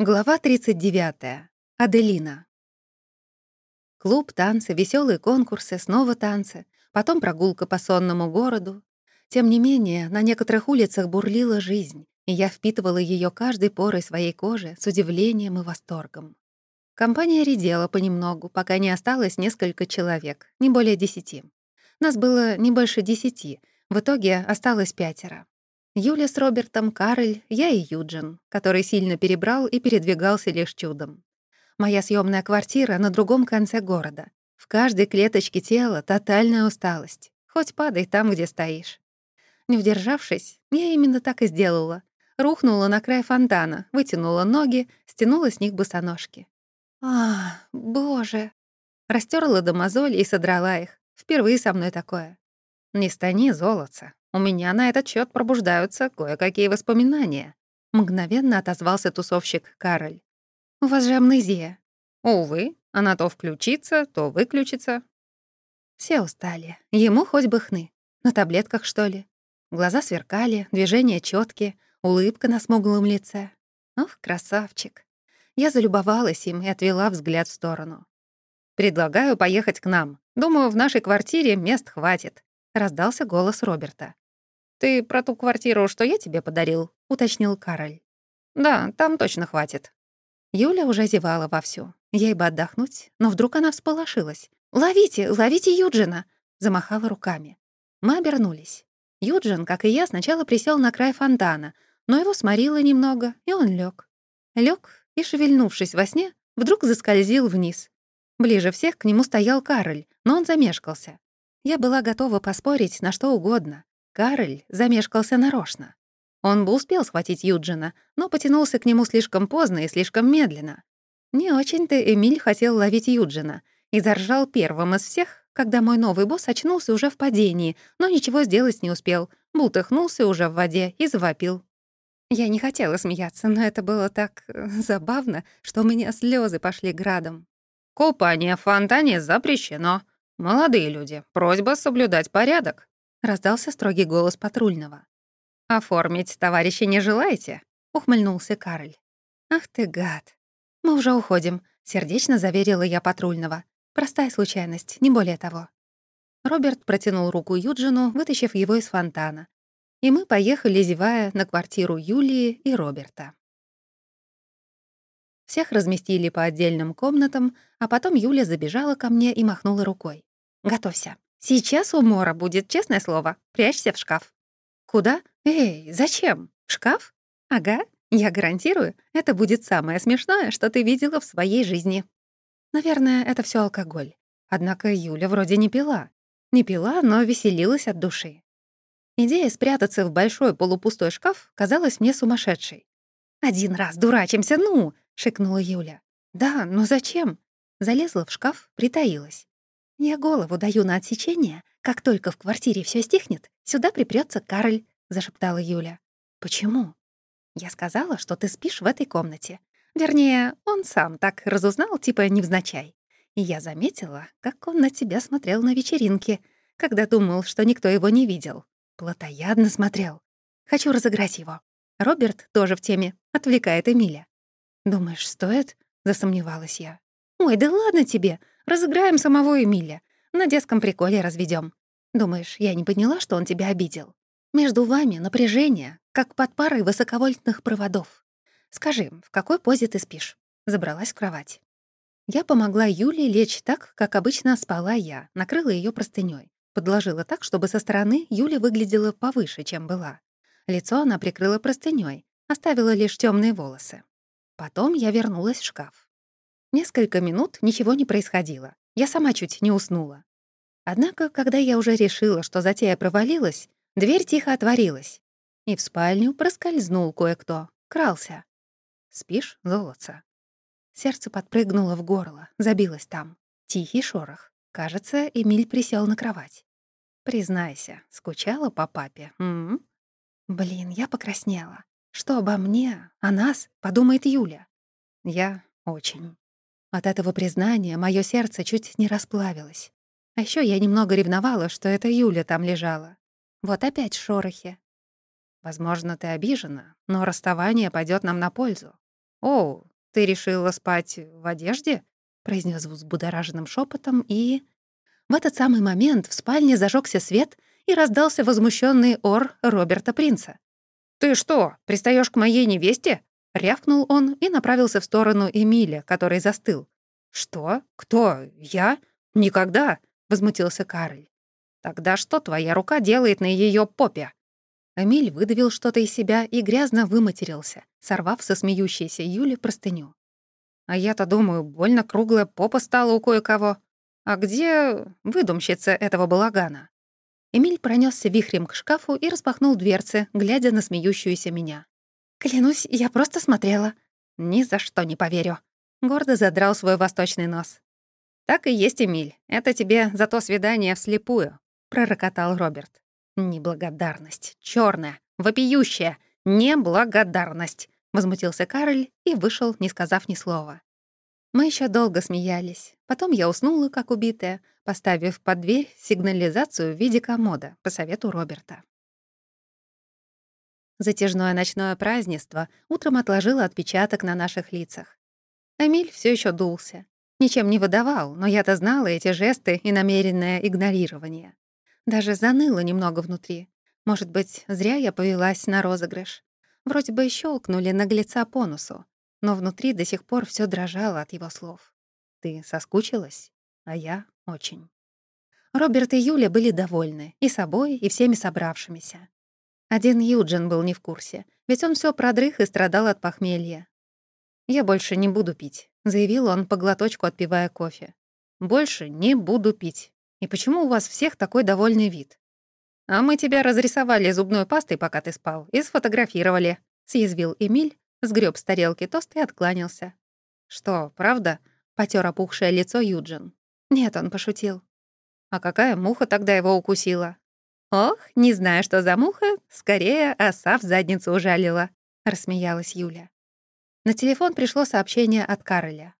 Глава 39. Аделина. Клуб, танцы, веселые конкурсы, снова танцы, потом прогулка по сонному городу. Тем не менее, на некоторых улицах бурлила жизнь, и я впитывала ее каждой порой своей кожи с удивлением и восторгом. Компания редела понемногу, пока не осталось несколько человек, не более десяти. Нас было не больше десяти, в итоге осталось пятеро. Юля с Робертом, Кароль, я и Юджин, который сильно перебрал и передвигался лишь чудом. Моя съемная квартира на другом конце города. В каждой клеточке тела тотальная усталость. Хоть падай там, где стоишь. Не удержавшись, я именно так и сделала. Рухнула на край фонтана, вытянула ноги, стянула с них босоножки. А, боже. Растерла до мозоли и содрала их. Впервые со мной такое. Не стани золотца. У меня на этот счет пробуждаются кое-какие воспоминания. Мгновенно отозвался тусовщик Кароль. «У вас же амнезия». «Увы, она то включится, то выключится». Все устали. Ему хоть бы хны. На таблетках, что ли? Глаза сверкали, движения четкие, улыбка на смуглом лице. Ох, красавчик. Я залюбовалась им и отвела взгляд в сторону. «Предлагаю поехать к нам. Думаю, в нашей квартире мест хватит», — раздался голос Роберта. «Ты про ту квартиру, что я тебе подарил?» — уточнил Кароль. «Да, там точно хватит». Юля уже зевала вовсю. Ей бы отдохнуть, но вдруг она всполошилась. «Ловите, ловите Юджина!» — замахала руками. Мы обернулись. Юджин, как и я, сначала присел на край фонтана, но его сморило немного, и он лег. Лег и, шевельнувшись во сне, вдруг заскользил вниз. Ближе всех к нему стоял Кароль, но он замешкался. Я была готова поспорить на что угодно. Кароль замешкался нарочно. Он бы успел схватить Юджина, но потянулся к нему слишком поздно и слишком медленно. Не очень-то Эмиль хотел ловить Юджина и заржал первым из всех, когда мой новый босс очнулся уже в падении, но ничего сделать не успел, бултыхнулся уже в воде и завопил. Я не хотела смеяться, но это было так э, забавно, что у меня слезы пошли градом. «Купание в фонтане запрещено. Молодые люди, просьба соблюдать порядок», — раздался строгий голос патрульного. «Оформить товарища не желаете?» — ухмыльнулся Кароль. «Ах ты гад! Мы уже уходим», — сердечно заверила я патрульного. «Простая случайность, не более того». Роберт протянул руку Юджину, вытащив его из фонтана. И мы поехали, зевая, на квартиру Юлии и Роберта. Всех разместили по отдельным комнатам, а потом Юля забежала ко мне и махнула рукой. «Готовься. Сейчас у Мора будет, честное слово. Прячься в шкаф. Куда? Эй, зачем? В шкаф? Ага, я гарантирую, это будет самое смешное, что ты видела в своей жизни. Наверное, это все алкоголь. Однако Юля вроде не пила. Не пила, но веселилась от души. Идея спрятаться в большой полупустой шкаф казалась мне сумасшедшей. «Один раз дурачимся, ну!» — шикнула Юля. «Да, но зачем?» Залезла в шкаф, притаилась. «Я голову даю на отсечение. Как только в квартире все стихнет, сюда припрется Кароль», — зашептала Юля. «Почему?» «Я сказала, что ты спишь в этой комнате. Вернее, он сам так разузнал, типа невзначай. И я заметила, как он на тебя смотрел на вечеринке, когда думал, что никто его не видел. Платоядно смотрел. Хочу разыграть его. Роберт тоже в теме, отвлекает Эмиля. «Думаешь, стоит?» — засомневалась я. «Ой, да ладно тебе. Разыграем самого Эмиля. На детском приколе разведем. Думаешь, я не поняла, что он тебя обидел? Между вами напряжение, как под парой высоковольтных проводов. Скажи, в какой позе ты спишь?» Забралась в кровать. Я помогла Юле лечь так, как обычно спала я, накрыла ее простынёй. Подложила так, чтобы со стороны Юля выглядела повыше, чем была. Лицо она прикрыла простынёй, оставила лишь темные волосы. Потом я вернулась в шкаф. Несколько минут ничего не происходило. Я сама чуть не уснула. Однако, когда я уже решила, что затея провалилась, дверь тихо отворилась, и в спальню проскользнул кое-кто, крался. «Спишь, золотца?» Сердце подпрыгнуло в горло, забилось там. Тихий шорох. Кажется, Эмиль присел на кровать. «Признайся, скучала по папе, м, -м? Блин, я покраснела. Что обо мне, о нас подумает Юля? Я очень. От этого признания мое сердце чуть не расплавилось. А еще я немного ревновала, что это Юля там лежала. Вот опять шорохи. Возможно, ты обижена, но расставание пойдет нам на пользу. «О, ты решила спать в одежде?» — произнес взбудораженным шепотом и... В этот самый момент в спальне зажегся свет и раздался возмущенный ор Роберта Принца. «Ты что, пристаешь к моей невесте?» — рявкнул он и направился в сторону Эмиля, который застыл. «Что? Кто? Я? Никогда!» — возмутился Карль. «Тогда что твоя рука делает на ее попе?» Эмиль выдавил что-то из себя и грязно выматерился, сорвав со смеющейся Юли простыню. «А я-то думаю, больно круглая попа стала у кое-кого. А где выдумщица этого балагана?» Эмиль пронесся вихрем к шкафу и распахнул дверцы, глядя на смеющуюся меня. «Клянусь, я просто смотрела». «Ни за что не поверю». Гордо задрал свой восточный нос. «Так и есть, Эмиль. Это тебе за то свидание вслепую», — пророкотал Роберт. «Неблагодарность. черная, Вопиющая. Неблагодарность!» — возмутился Карль и вышел, не сказав ни слова. Мы еще долго смеялись. Потом я уснула, как убитая, поставив под дверь сигнализацию в виде комода по совету Роберта. Затяжное ночное празднество утром отложило отпечаток на наших лицах. Эмиль все еще дулся. Ничем не выдавал, но я-то знала эти жесты и намеренное игнорирование. Даже заныло немного внутри. Может быть, зря я повелась на розыгрыш. Вроде бы щелкнули наглеца по носу, но внутри до сих пор все дрожало от его слов. «Ты соскучилась? А я очень». Роберт и Юля были довольны и собой, и всеми собравшимися. Один Юджин был не в курсе, ведь он все продрых и страдал от похмелья. «Я больше не буду пить», — заявил он по глоточку, отпивая кофе. «Больше не буду пить. И почему у вас всех такой довольный вид? А мы тебя разрисовали зубной пастой, пока ты спал, и сфотографировали, съязвил Эмиль, сгреб с тарелки тост и откланялся. Что, правда? Потер опухшее лицо Юджин. Нет, он пошутил. А какая муха тогда его укусила? Ох, не знаю, что за муха, скорее оса в задницу ужалила, рассмеялась Юля. На телефон пришло сообщение от Кароля.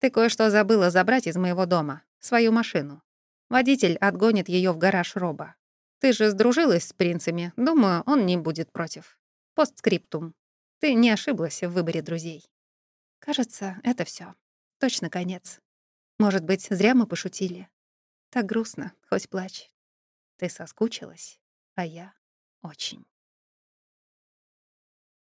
Ты кое-что забыла забрать из моего дома, свою машину. Водитель отгонит ее в гараж Роба. Ты же сдружилась с принцами. Думаю, он не будет против. Постскриптум. Ты не ошиблась в выборе друзей. Кажется, это все. Точно конец. Может быть, зря мы пошутили. Так грустно, хоть плачь. Ты соскучилась, а я очень.